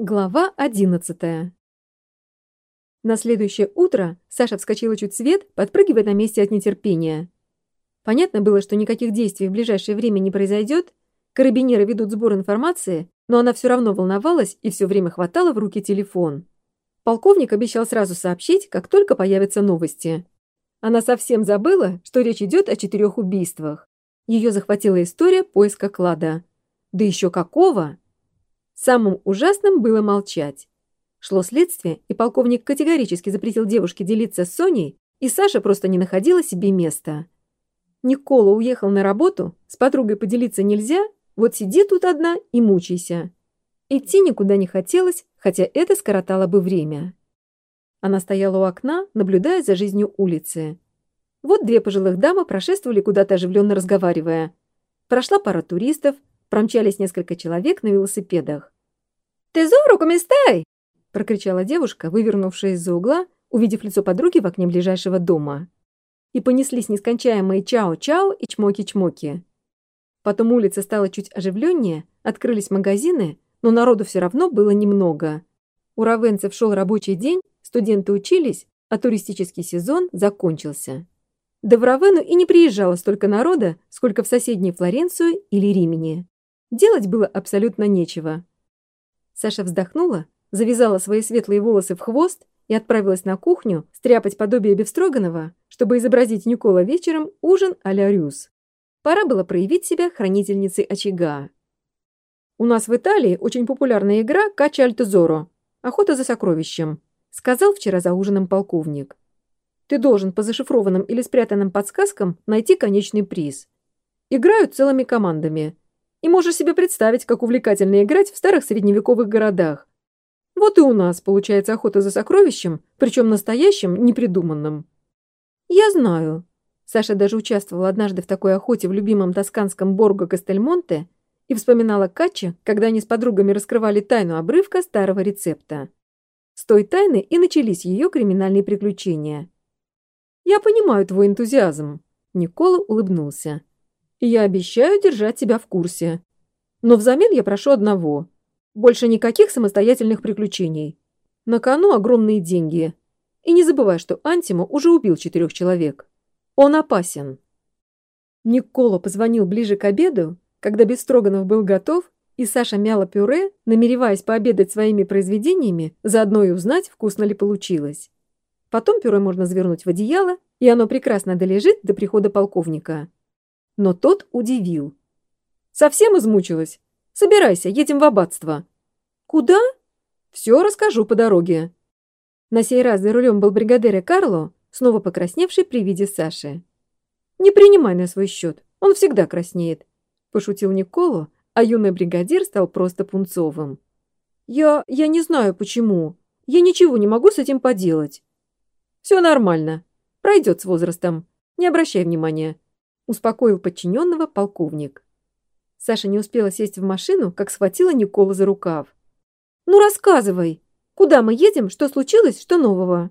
Глава одиннадцатая. На следующее утро Саша вскочила чуть свет, подпрыгивая на месте от нетерпения. Понятно было, что никаких действий в ближайшее время не произойдет, карабинеры ведут сбор информации, но она все равно волновалась и все время хватала в руки телефон. Полковник обещал сразу сообщить, как только появятся новости. Она совсем забыла, что речь идет о четырех убийствах. Ее захватила история поиска клада. Да еще какого! Самым ужасным было молчать. Шло следствие, и полковник категорически запретил девушке делиться с Соней, и Саша просто не находила себе места. Никола уехал на работу, с подругой поделиться нельзя, вот сиди тут одна и мучайся. Идти никуда не хотелось, хотя это скоротало бы время. Она стояла у окна, наблюдая за жизнью улицы. Вот две пожилых дамы прошествовали куда-то оживленно разговаривая. Прошла пара туристов, промчались несколько человек на велосипедах. «Тезору, комистай!» — прокричала девушка, вывернувшая из-за угла, увидев лицо подруги в окне ближайшего дома. И понеслись нескончаемые чао-чао и чмоки-чмоки. Потом улица стала чуть оживленнее, открылись магазины, но народу все равно было немного. У равенцев шел рабочий день, студенты учились, а туристический сезон закончился. До в Равену и не приезжало столько народа, сколько в соседней Флоренцию или Римени. Делать было абсолютно нечего. Саша вздохнула, завязала свои светлые волосы в хвост и отправилась на кухню стряпать подобие Бевстроганова, чтобы изобразить Никола вечером ужин а-ля Рюс. Пора было проявить себя хранительницей очага. «У нас в Италии очень популярная игра «Кача Альтезоро» – «Охота за сокровищем», – сказал вчера за ужином полковник. «Ты должен по зашифрованным или спрятанным подсказкам найти конечный приз. Играют целыми командами – и можешь себе представить, как увлекательно играть в старых средневековых городах. Вот и у нас получается охота за сокровищем, причем настоящим, непридуманным. Я знаю. Саша даже участвовала однажды в такой охоте в любимом тосканском Борго Кастельмонте и вспоминала Качи, когда они с подругами раскрывали тайну обрывка старого рецепта. С той тайны и начались ее криминальные приключения. «Я понимаю твой энтузиазм», — Никола улыбнулся я обещаю держать тебя в курсе. Но взамен я прошу одного. Больше никаких самостоятельных приключений. На кону огромные деньги. И не забывай, что Антимо уже убил четырех человек. Он опасен. Никола позвонил ближе к обеду, когда Бестроганов был готов, и Саша мяла пюре, намереваясь пообедать своими произведениями, заодно и узнать, вкусно ли получилось. Потом пюре можно завернуть в одеяло, и оно прекрасно долежит до прихода полковника но тот удивил. «Совсем измучилась? Собирайся, едем в аббатство». «Куда?» «Все расскажу по дороге». На сей раз за рулем был бригадир Карло, снова покрасневший при виде Саши. «Не принимай на свой счет, он всегда краснеет», – пошутил Николо, а юный бригадир стал просто пунцовым. «Я... я не знаю, почему. Я ничего не могу с этим поделать». «Все нормально. Пройдет с возрастом. Не обращай внимания успокоил подчиненного полковник. Саша не успела сесть в машину, как схватила Никола за рукав. «Ну, рассказывай! Куда мы едем? Что случилось? Что нового?»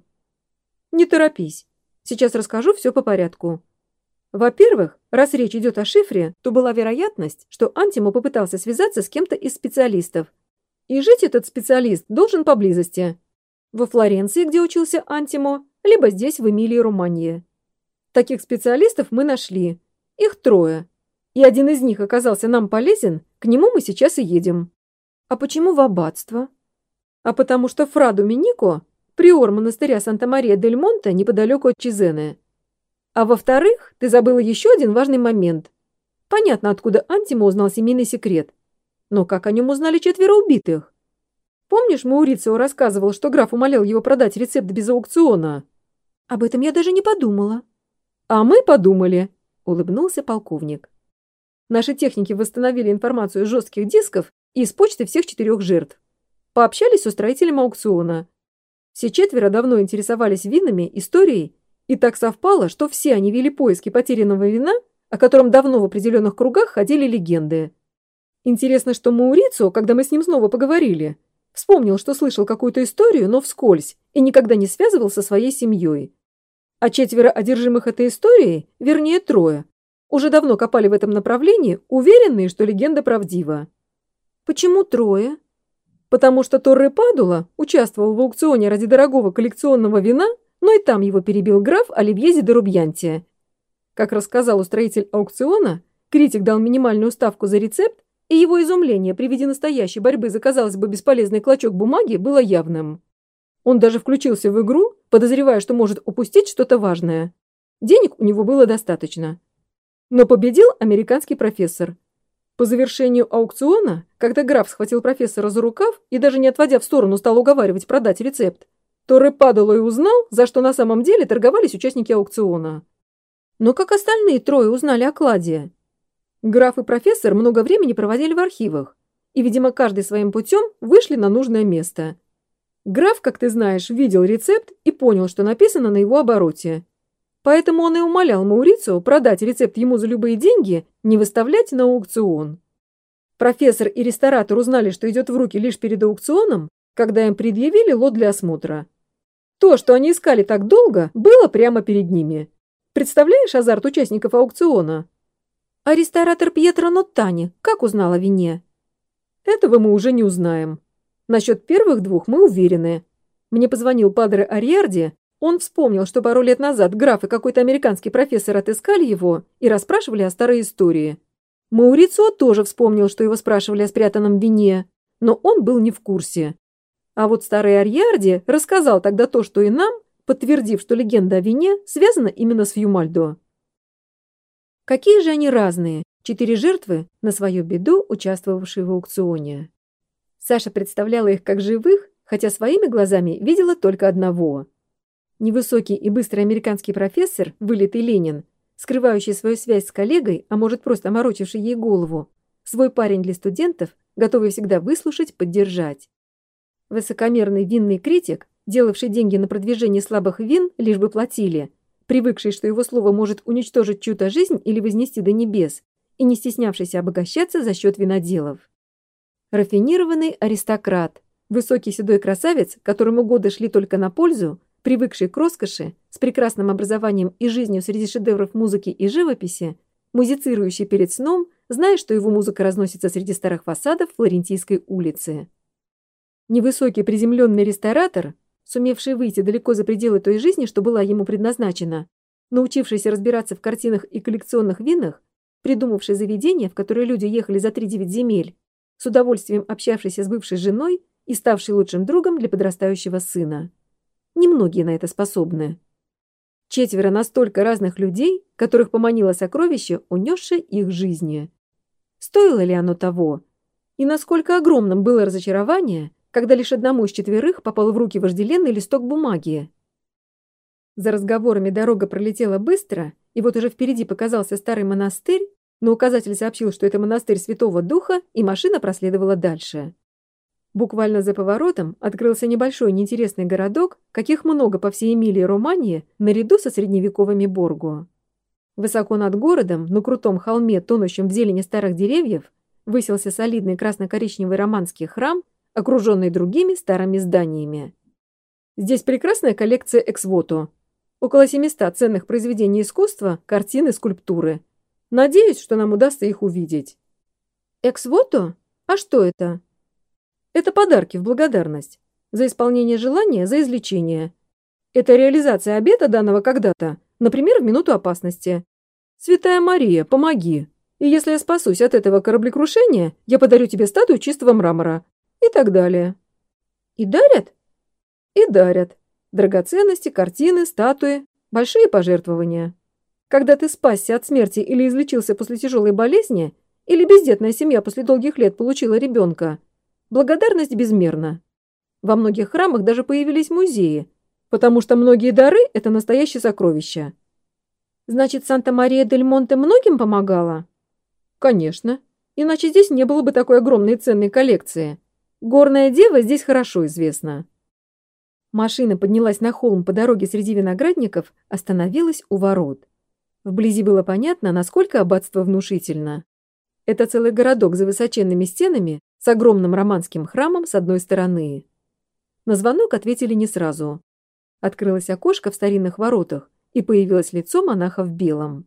«Не торопись. Сейчас расскажу все по порядку. Во-первых, раз речь идет о шифре, то была вероятность, что Антимо попытался связаться с кем-то из специалистов. И жить этот специалист должен поблизости. Во Флоренции, где учился Антимо, либо здесь, в Эмилии-Романье. Таких специалистов мы нашли, их трое. И один из них оказался нам полезен, к нему мы сейчас и едем. А почему в аббатство? А потому что Фра Доминико – приор монастыря Санта-Мария-дель-Монте неподалеку от Чизены. А во-вторых, ты забыла еще один важный момент. Понятно, откуда Антимо узнал семейный секрет. Но как о нем узнали четверо убитых? Помнишь, Маурицио рассказывал, что граф умолял его продать рецепт без аукциона? Об этом я даже не подумала. А мы подумали улыбнулся полковник. Наши техники восстановили информацию из жестких дисков и из почты всех четырех жертв. Пообщались с устроителем аукциона. Все четверо давно интересовались винами, историей, и так совпало, что все они вели поиски потерянного вина, о котором давно в определенных кругах ходили легенды. Интересно, что Маурицо, когда мы с ним снова поговорили, вспомнил, что слышал какую-то историю, но вскользь, и никогда не связывал со своей семьей. А четверо одержимых этой историей, вернее трое, уже давно копали в этом направлении, уверенные, что легенда правдива. Почему трое? потому что Торре Падула участвовал в аукционе ради дорогого коллекционного вина, но и там его перебил граф Оливье де Рубьянти. Как рассказал устроитель аукциона, критик дал минимальную ставку за рецепт, и его изумление при виде настоящей борьбы за, казалось бы, бесполезный клочок бумаги было явным. Он даже включился в игру, подозревая, что может упустить что-то важное. Денег у него было достаточно. Но победил американский профессор. По завершению аукциона, когда граф схватил профессора за рукав и даже не отводя в сторону стал уговаривать продать рецепт, падало и узнал, за что на самом деле торговались участники аукциона. Но как остальные трое узнали о кладе? Граф и профессор много времени проводили в архивах, и, видимо, каждый своим путем вышли на нужное место. Граф, как ты знаешь, видел рецепт и понял, что написано на его обороте. Поэтому он и умолял Маурицио продать рецепт ему за любые деньги, не выставлять на аукцион. Профессор и ресторатор узнали, что идет в руки лишь перед аукционом, когда им предъявили лот для осмотра. То, что они искали так долго, было прямо перед ними. Представляешь азарт участников аукциона? А ресторатор Пьетро Ноттани как узнал о вине? Этого мы уже не узнаем. Насчет первых двух мы уверены. Мне позвонил падре Ариарди, он вспомнил, что пару лет назад граф и какой-то американский профессор отыскали его и расспрашивали о старой истории. Маурицио тоже вспомнил, что его спрашивали о спрятанном вине, но он был не в курсе. А вот старый Арьярди рассказал тогда то, что и нам, подтвердив, что легенда о вине связана именно с Юмальдо. Какие же они разные, четыре жертвы, на свою беду участвовавшие в аукционе. Саша представляла их как живых, хотя своими глазами видела только одного. Невысокий и быстрый американский профессор, вылитый Ленин, скрывающий свою связь с коллегой, а может просто оморочивший ей голову, свой парень для студентов, готовый всегда выслушать, поддержать. Высокомерный винный критик, делавший деньги на продвижение слабых вин, лишь бы платили, привыкший, что его слово может уничтожить чью-то жизнь или вознести до небес, и не стеснявшийся обогащаться за счет виноделов. Рафинированный аристократ, высокий седой красавец, которому годы шли только на пользу, привыкший к роскоши, с прекрасным образованием и жизнью среди шедевров музыки и живописи, музицирующий перед сном, зная, что его музыка разносится среди старых фасадов Флорентийской улицы. Невысокий приземленный ресторатор, сумевший выйти далеко за пределы той жизни, что была ему предназначена, научившийся разбираться в картинах и коллекционных винах, придумавший заведение, в которое люди ехали за 3-9 земель, с удовольствием общавшийся с бывшей женой и ставший лучшим другом для подрастающего сына. Немногие на это способны. Четверо настолько разных людей, которых поманило сокровище, унесшее их жизни. Стоило ли оно того? И насколько огромным было разочарование, когда лишь одному из четверых попал в руки вожделенный листок бумаги. За разговорами дорога пролетела быстро, и вот уже впереди показался старый монастырь, но указатель сообщил, что это монастырь Святого Духа, и машина проследовала дальше. Буквально за поворотом открылся небольшой неинтересный городок, каких много по всей Эмилии Романии, наряду со средневековыми Боргу. Высоко над городом, на крутом холме, тонущем в зелени старых деревьев, высился солидный красно-коричневый романский храм окруженный другими старыми зданиями. Здесь прекрасная коллекция эксвото. Около 700 ценных произведений искусства, картины, скульптуры. Надеюсь, что нам удастся их увидеть. Эксвото? А что это? Это подарки в благодарность. За исполнение желания, за излечение. Это реализация обета, данного когда-то, например, в минуту опасности. Святая Мария, помоги. И если я спасусь от этого кораблекрушения, я подарю тебе статую чистого мрамора, и так далее. И дарят? И дарят. Драгоценности, картины, статуи, большие пожертвования. Когда ты спасся от смерти или излечился после тяжелой болезни, или бездетная семья после долгих лет получила ребенка, благодарность безмерна. Во многих храмах даже появились музеи, потому что многие дары – это настоящие сокровища. Значит, Санта-Мария-дель-Монте многим помогала? Конечно. Иначе здесь не было бы такой огромной ценной коллекции. Горная дева здесь хорошо известна. Машина поднялась на холм по дороге среди виноградников, остановилась у ворот. Вблизи было понятно, насколько аббатство внушительно. Это целый городок за высоченными стенами с огромным романским храмом с одной стороны. На звонок ответили не сразу. Открылось окошко в старинных воротах, и появилось лицо монаха в белом.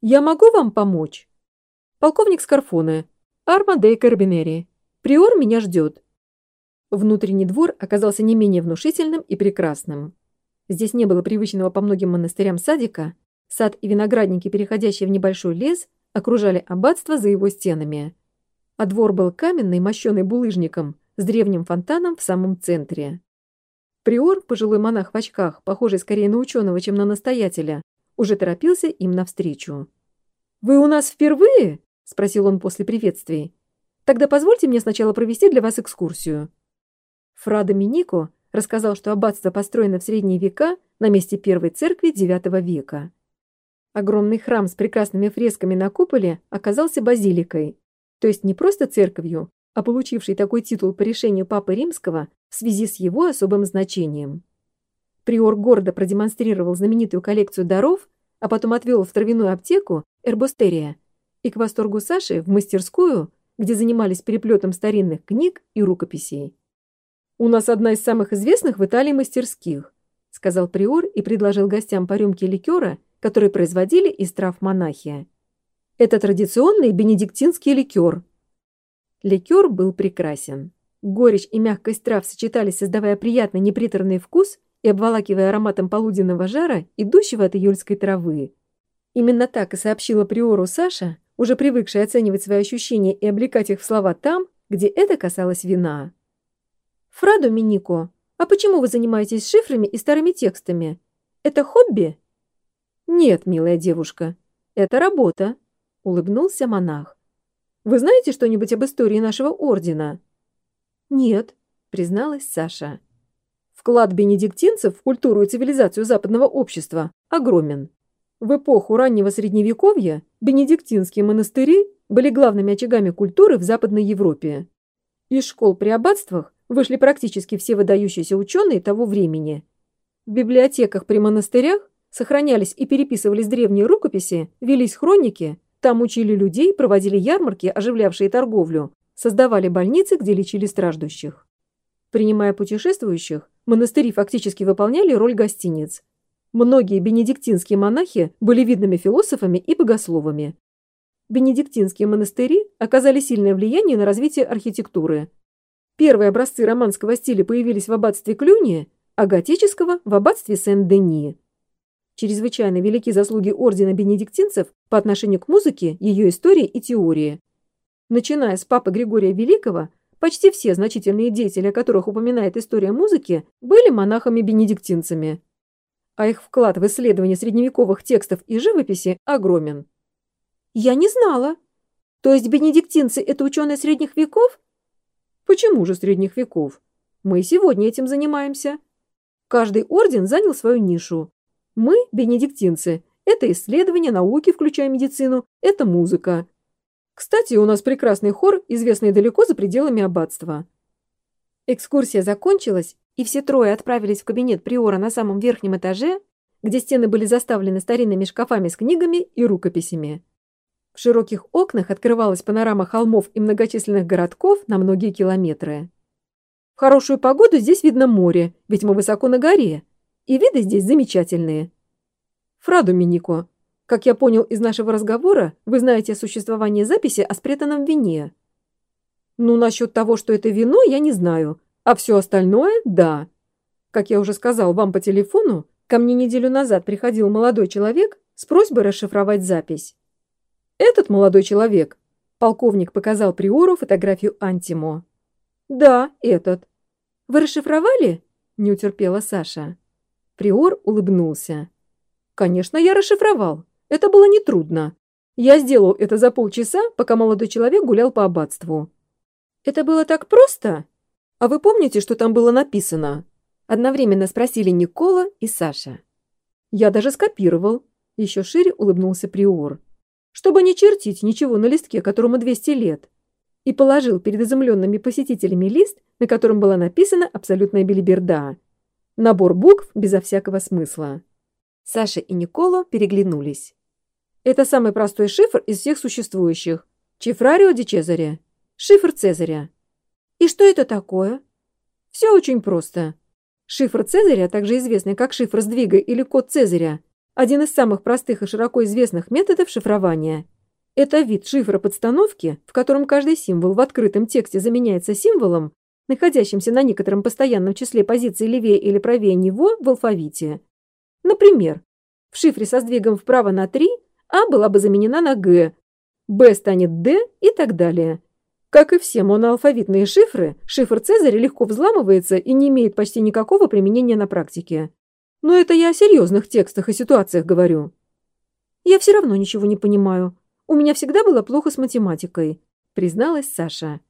«Я могу вам помочь?» «Полковник Скарфоне, Арма де Карбинери. Приор меня ждет. Внутренний двор оказался не менее внушительным и прекрасным. Здесь не было привычного по многим монастырям садика, сад и виноградники, переходящие в небольшой лес, окружали аббатство за его стенами. А двор был каменный, мощенный булыжником, с древним фонтаном в самом центре. Приор, пожилой монах в очках, похожий скорее на ученого, чем на настоятеля, уже торопился им навстречу. «Вы у нас впервые?» — спросил он после приветствий. «Тогда позвольте мне сначала провести для вас экскурсию». Фра Доминико рассказал, что аббатство построено в средние века на месте первой церкви IX века. Огромный храм с прекрасными фресками на куполе оказался базиликой, то есть не просто церковью, а получивший такой титул по решению Папы Римского в связи с его особым значением. Приор гордо продемонстрировал знаменитую коллекцию даров, а потом отвел в травяную аптеку Эрбостерия и к восторгу Саши в мастерскую, где занимались переплетом старинных книг и рукописей. «У нас одна из самых известных в Италии мастерских», сказал Приор и предложил гостям по рюмке ликера, который производили из трав монахия. «Это традиционный бенедиктинский ликер», Ликер был прекрасен. Горечь и мягкость трав сочетались, создавая приятный неприторный вкус и обволакивая ароматом полуденного жара, идущего от июльской травы. Именно так и сообщила Приору Саша, уже привыкшая оценивать свои ощущения и облекать их в слова там, где это касалось вина. «Фра Доминико, а почему вы занимаетесь шифрами и старыми текстами? Это хобби?» «Нет, милая девушка, это работа», — улыбнулся монах. Вы знаете что-нибудь об истории нашего ордена?» «Нет», — призналась Саша. Вклад бенедиктинцев в культуру и цивилизацию западного общества огромен. В эпоху раннего Средневековья бенедиктинские монастыри были главными очагами культуры в Западной Европе. Из школ при аббатствах вышли практически все выдающиеся ученые того времени. В библиотеках при монастырях сохранялись и переписывались древние рукописи, велись хроники, там учили людей, проводили ярмарки, оживлявшие торговлю, создавали больницы, где лечили страждущих. Принимая путешествующих, монастыри фактически выполняли роль гостиниц. Многие бенедиктинские монахи были видными философами и богословами. Бенедиктинские монастыри оказали сильное влияние на развитие архитектуры. Первые образцы романского стиля появились в аббатстве Клюни, а готического – в аббатстве Сен-Дени. Чрезвычайно велики заслуги ордена бенедиктинцев по отношению к музыке, ее истории и теории. Начиная с папы Григория Великого, почти все значительные деятели, о которых упоминает история музыки, были монахами-бенедиктинцами. А их вклад в исследование средневековых текстов и живописи огромен. «Я не знала. То есть бенедиктинцы – это ученые средних веков?» «Почему же средних веков? Мы сегодня этим занимаемся. Каждый орден занял свою нишу. Мы, бенедиктинцы, это исследование науки, включая медицину, это музыка. Кстати, у нас прекрасный хор, известный далеко за пределами аббатства. Экскурсия закончилась, и все трое отправились в кабинет приора на самом верхнем этаже, где стены были заставлены старинными шкафами с книгами и рукописями. В широких окнах открывалась панорама холмов и многочисленных городков на многие километры. В хорошую погоду здесь видно море, ведь мы высоко на горе, и виды здесь замечательные. Фра Доминико, как я понял из нашего разговора, вы знаете о существовании записи о спрятанном вине. Ну, насчет того, что это вино, я не знаю, а все остальное – да. Как я уже сказал вам по телефону, ко мне неделю назад приходил молодой человек с просьбой расшифровать запись. Этот молодой человек, полковник показал Приору фотографию Антимо. Да, этот. Вы расшифровали? Не утерпела Саша. Приор улыбнулся. «Конечно, я расшифровал. Это было нетрудно. Я сделал это за полчаса, пока молодой человек гулял по аббатству». «Это было так просто? А вы помните, что там было написано?» Одновременно спросили Никола и Саша. «Я даже скопировал», — еще шире улыбнулся Приор. «Чтобы не чертить ничего на листке, которому 200 лет» и положил перед изумленными посетителями лист, на котором была написана абсолютная белиберда. Набор букв безо всякого смысла. Саша и Николо переглянулись. Это самый простой шифр из всех существующих. Чифрарио ди Чезаре. Шифр Цезаря. И что это такое? Все очень просто. Шифр Цезаря, также известный как шифр сдвига или код Цезаря, один из самых простых и широко известных методов шифрования. Это вид шифра подстановки, в котором каждый символ в открытом тексте заменяется символом, находящимся на некотором постоянном числе позиций левее или правее него в алфавите. Например, в шифре со сдвигом вправо на 3 А была бы заменена на Г, Б станет Д и так далее. Как и все моноалфавитные шифры, шифр Цезаря легко взламывается и не имеет почти никакого применения на практике. Но это я о серьезных текстах и ситуациях говорю. Я все равно ничего не понимаю. У меня всегда было плохо с математикой, призналась Саша.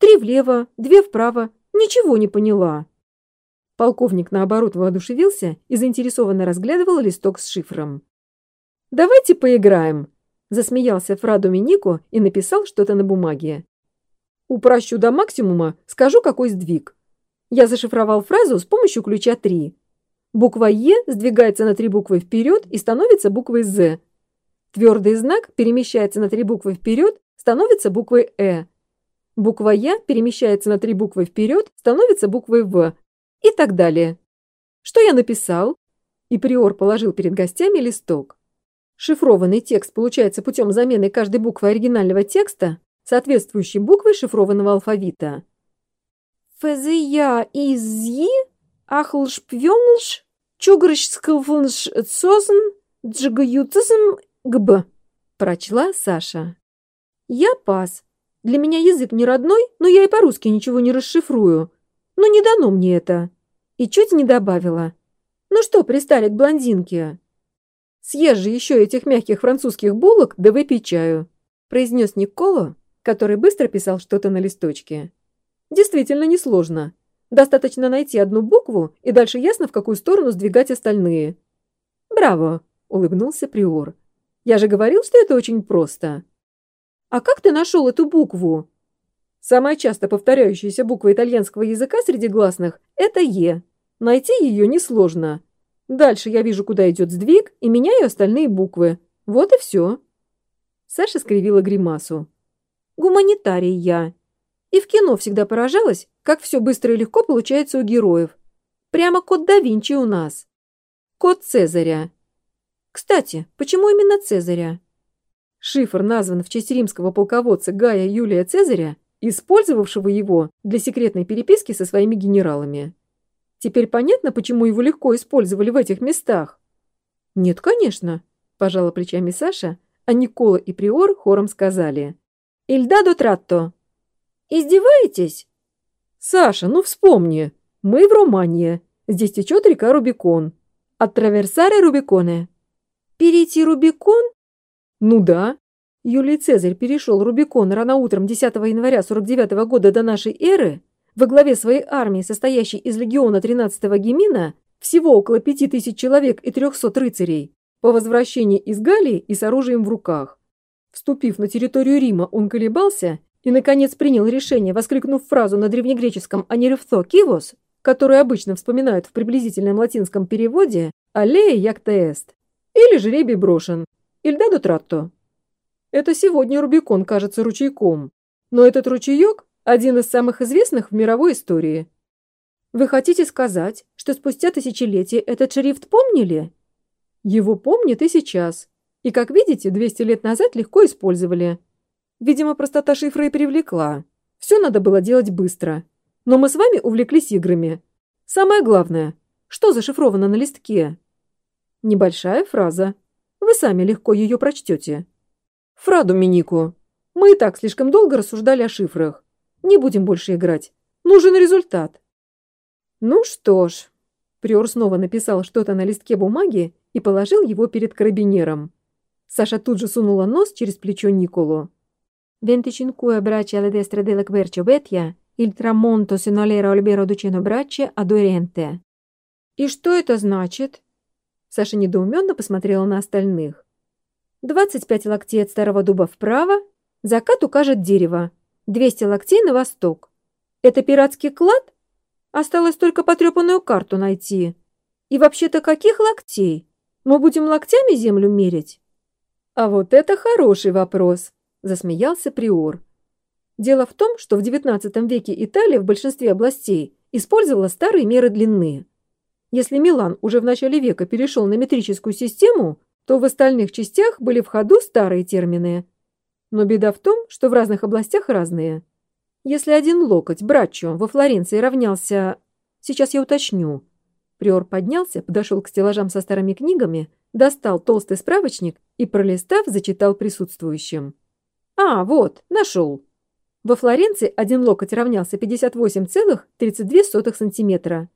Три влево, две вправо. Ничего не поняла. Полковник, наоборот, воодушевился и заинтересованно разглядывал листок с шифром. «Давайте поиграем», — засмеялся Фра Доминико и написал что-то на бумаге. «Упрощу до максимума, скажу, какой сдвиг. Я зашифровал фразу с помощью ключа 3. Буква «Е» сдвигается на три буквы вперед и становится буквой «З». Твердый знак перемещается на три буквы вперед, становится буквой «Э». Буква «Я» перемещается на три буквы вперед, становится буквой «В». И так далее. Что я написал? И приор положил перед гостями листок. Шифрованный текст получается путем замены каждой буквы оригинального текста соответствующей буквой шифрованного алфавита. «Фезия изъи, ахлш пвёнлш, чугрыш скылфлнш цозн, джигаютызм гб», прочла Саша. «Я пас. Для меня язык не родной, но я и по-русски ничего не расшифрую. Но не дано мне это». И чуть не добавила. «Ну что, пристали к блондинке?» Съешь же еще этих мягких французских булок, да выпей чаю», — произнес Николо, который быстро писал что-то на листочке. «Действительно несложно. Достаточно найти одну букву, и дальше ясно, в какую сторону сдвигать остальные». «Браво!» — улыбнулся Приор. «Я же говорил, что это очень просто». «А как ты нашел эту букву?» Самая часто повторяющаяся буква итальянского языка среди гласных — это «Е». Найти ее несложно. Дальше я вижу, куда идет сдвиг, и меняю остальные буквы. Вот и все. Саша скривила гримасу. Гуманитарий я. И в кино всегда поражалась, как все быстро и легко получается у героев. Прямо код да Винчи у нас. Код Цезаря. Кстати, почему именно Цезаря? Шифр назван в честь римского полководца Гая Юлия Цезаря, использовавшего его для секретной переписки со своими генералами. Теперь понятно, почему его легко использовали в этих местах? Нет, конечно, пожала плечами Саша, а Никола и Приор хором сказали. Ильдадо Тратто. Издеваетесь? Саша, ну вспомни. Мы в Романии. Здесь течет река Рубикон. От Траверсаре Рубиконе. Перейти Рубикон? Ну да. Юлий Цезарь перешел Рубикон рано утром 10 января 49 года до нашей эры во главе своей армии, состоящей из легиона 13-го Гемина, всего около пяти тысяч человек и 300 рыцарей, по возвращении из Галлии и с оружием в руках. Вступив на территорию Рима, он колебался и, наконец, принял решение, воскликнув фразу на древнегреческом «анеревθо кивос», которую обычно вспоминают в приблизительном латинском переводе «аллея якта эст» или «жребий брошен» «ильдадо тратто». Это сегодня Рубикон кажется ручейком, но этот ручеек один из самых известных в мировой истории. Вы хотите сказать, что спустя тысячелетия этот шрифт помнили? Его помнят и сейчас. И, как видите, 200 лет назад легко использовали. Видимо, простота шифра и привлекла. Все надо было делать быстро. Но мы с вами увлеклись играми. Самое главное, что зашифровано на листке? Небольшая фраза. Вы сами легко ее прочтете. Фра Доминику. Мы и так слишком долго рассуждали о шифрах. Не будем больше играть. Нужен результат. Ну что ж. Приор снова написал что-то на листке бумаги и положил его перед карабинером. Саша тут же сунула нос через плечо Николу. «Venticinque braccia alla destra della quercia Бетья, il tramonto se non era albero duceno braccia ad oriente». «И что это значит?» Саша недоуменно посмотрела на остальных. «Двадцать пять локтей от старого дуба вправо, закат укажет дерево, 200 локтей на восток. Это пиратский клад? Осталось только потрепанную карту найти. И вообще-то каких локтей? Мы будем локтями землю мерить? А вот это хороший вопрос, засмеялся Приор. Дело в том, что в XIX веке Италия в большинстве областей использовала старые меры длины. Если Милан уже в начале века перешел на метрическую систему, то в остальных частях были в ходу старые термины – но беда в том, что в разных областях разные. Если один локоть брачу во Флоренции равнялся... Сейчас я уточню. Приор поднялся, подошел к стеллажам со старыми книгами, достал толстый справочник и, пролистав, зачитал присутствующим. «А, вот, нашел. Во Флоренции один локоть равнялся 58,32 сантиметра.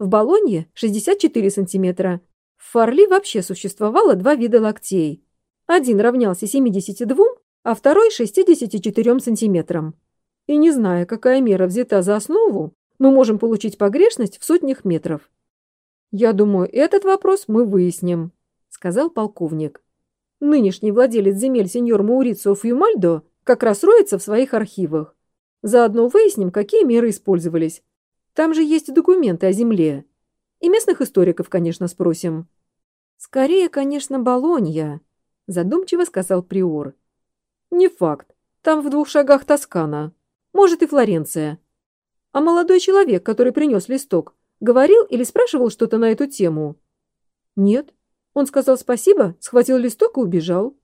В Болонье – 64 сантиметра. В Фарли вообще существовало два вида локтей. Один равнялся 72, а второй – 64 сантиметрам. И не зная, какая мера взята за основу, мы можем получить погрешность в сотнях метров. «Я думаю, этот вопрос мы выясним», — сказал полковник. «Нынешний владелец земель сеньор Маурицио Фьюмальдо как раз роется в своих архивах. Заодно выясним, какие меры использовались. Там же есть документы о земле. И местных историков, конечно, спросим». «Скорее, конечно, Болонья», — задумчиво сказал Приор. «Не факт. Там в двух шагах Тоскана. Может, и Флоренция. А молодой человек, который принес листок, Говорил или спрашивал что-то на эту тему? Нет. Он сказал спасибо, схватил листок и убежал.